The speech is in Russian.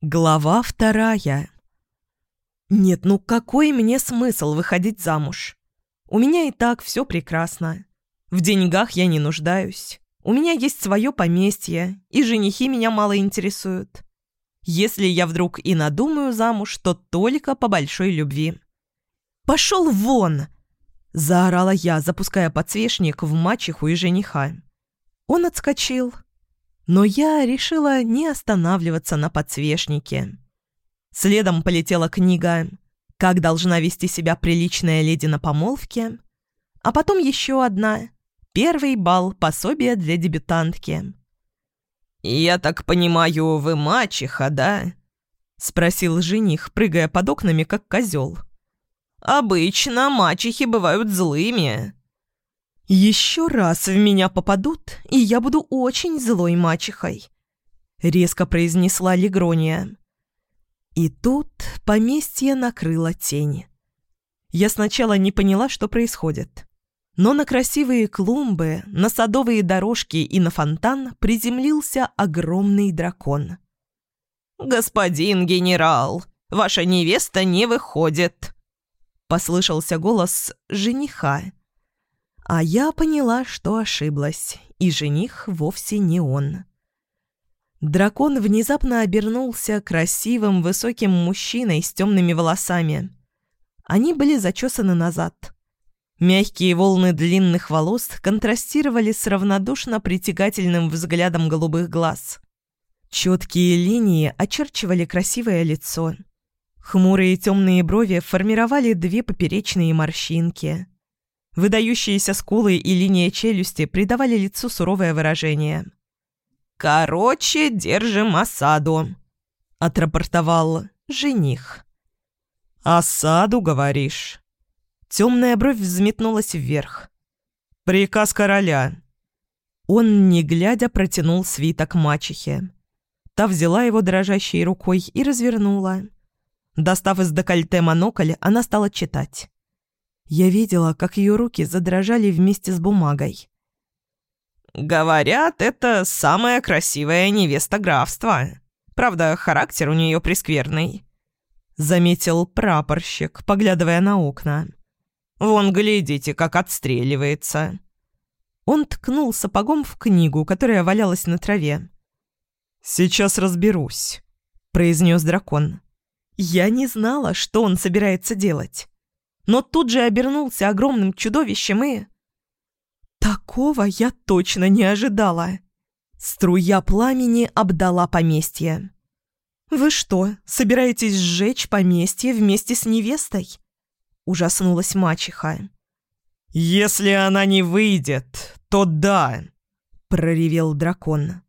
Глава вторая. Нет, ну какой мне смысл выходить замуж? У меня и так все прекрасно. В деньгах я не нуждаюсь. У меня есть свое поместье, и женихи меня мало интересуют. Если я вдруг и надумаю замуж, то только по большой любви. «Пошел вон!» – заорала я, запуская подсвечник в мачеху и жениха. Он отскочил – но я решила не останавливаться на подсвечнике. Следом полетела книга «Как должна вести себя приличная леди на помолвке», а потом еще одна «Первый бал. Пособие для дебютантки». «Я так понимаю, вы мачеха, да?» — спросил жених, прыгая под окнами, как козел. «Обычно мачехи бывают злыми». «Еще раз в меня попадут, и я буду очень злой мачехой», — резко произнесла Легрония. И тут поместье накрыло тень. Я сначала не поняла, что происходит. Но на красивые клумбы, на садовые дорожки и на фонтан приземлился огромный дракон. «Господин генерал, ваша невеста не выходит!» Послышался голос жениха. А я поняла, что ошиблась, и жених вовсе не он. Дракон внезапно обернулся красивым высоким мужчиной с темными волосами. Они были зачесаны назад. Мягкие волны длинных волос контрастировали с равнодушно притягательным взглядом голубых глаз. Четкие линии очерчивали красивое лицо. Хмурые темные брови формировали две поперечные морщинки – Выдающиеся скулы и линия челюсти придавали лицу суровое выражение. «Короче, держим осаду», — отрапортовал жених. «Осаду, говоришь?» Темная бровь взметнулась вверх. «Приказ короля». Он, не глядя, протянул свиток мачехе. Та взяла его дрожащей рукой и развернула. Достав из декольте монокль, она стала читать. Я видела, как ее руки задрожали вместе с бумагой. «Говорят, это самая красивая невеста графства. Правда, характер у нее прескверный», — заметил прапорщик, поглядывая на окна. «Вон, глядите, как отстреливается». Он ткнул сапогом в книгу, которая валялась на траве. «Сейчас разберусь», — произнес дракон. «Я не знала, что он собирается делать но тут же обернулся огромным чудовищем и... Такого я точно не ожидала. Струя пламени обдала поместье. «Вы что, собираетесь сжечь поместье вместе с невестой?» Ужаснулась мачеха. «Если она не выйдет, то да», — проревел дракон.